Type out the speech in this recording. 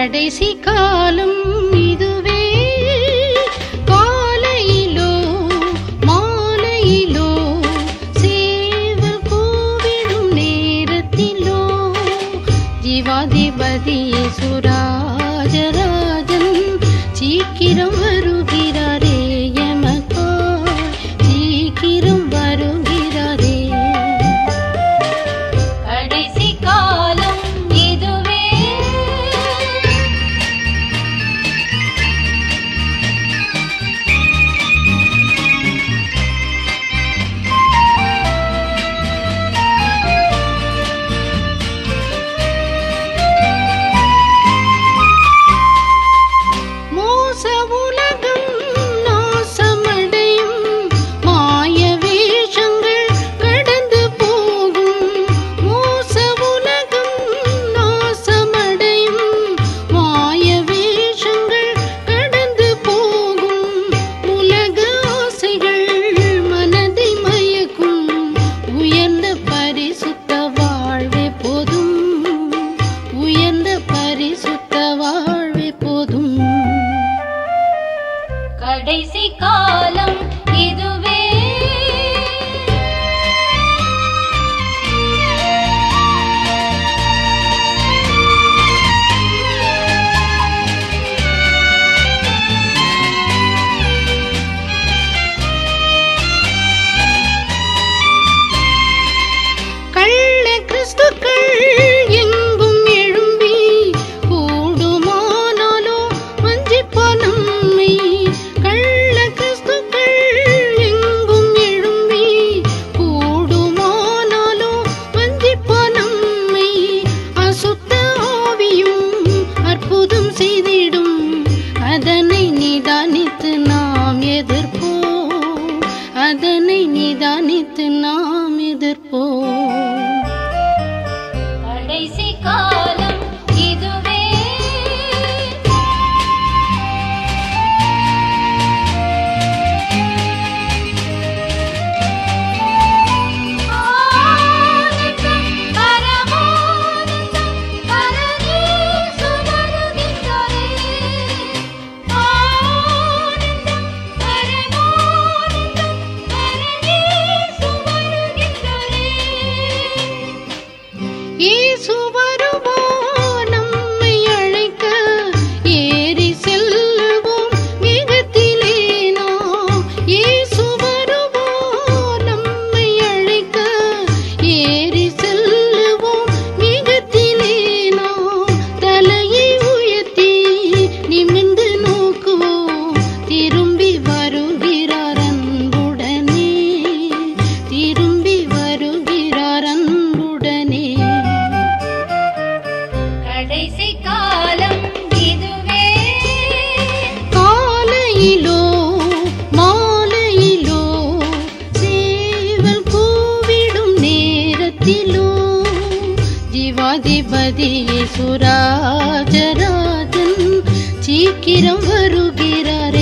கடைசி காலம் இது. கடைசி காலம் இதுவே. அதனை நிதானித்து நாம் எதிர்ப்போம். மாலையிலோ மாலையிலோ சேவல் கூவிடும் நேரத்திலோ ஜீவாதிபதி சுராஜராஜன் சீக்கிரம் வருகிறாரே